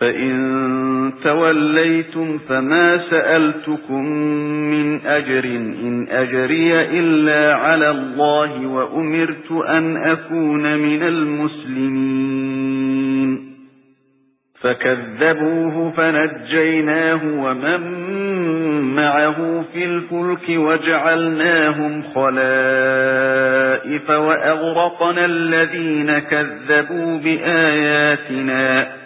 فَإِن تَوَلَّيْتُمْ فَمَا سَأَلْتُكُم مِّنْ أَجْرٍ إِنْ أَجْرِيَ إِلَّا عَلَى اللَّهِ وَأُمِرْتُ أَنْ أَكُونَ مِنَ الْمُسْلِمِينَ. فَكَذَّبُوهُ فَنَجَّيْنَاهُ وَمَن مَّعَهُ فِي الْفُلْكِ وَجَعَلْنَاهُمْ خَلَائِفَ وَأَغْرَقْنَا الَّذِينَ كَذَّبُوا بِآيَاتِنَا.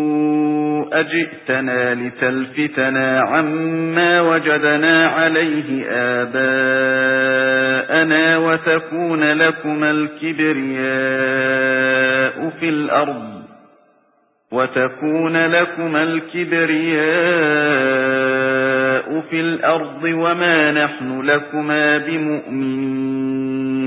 أَجِئْتَنَا لِتَلْفِتَنَا عَمَّا وَجَدْنَا عَلَيْهِ آبَاءَنَا وَتَكُونَ لَكُمَا الْكِبْرِيَاءُ فِي الْأَرْضِ وَتَكُونَ لَكُمَا الْكِبْرِيَاءُ فِي الْأَرْضِ وَمَا نَحْنُ لَكُمَا بِمُؤْمِنِينَ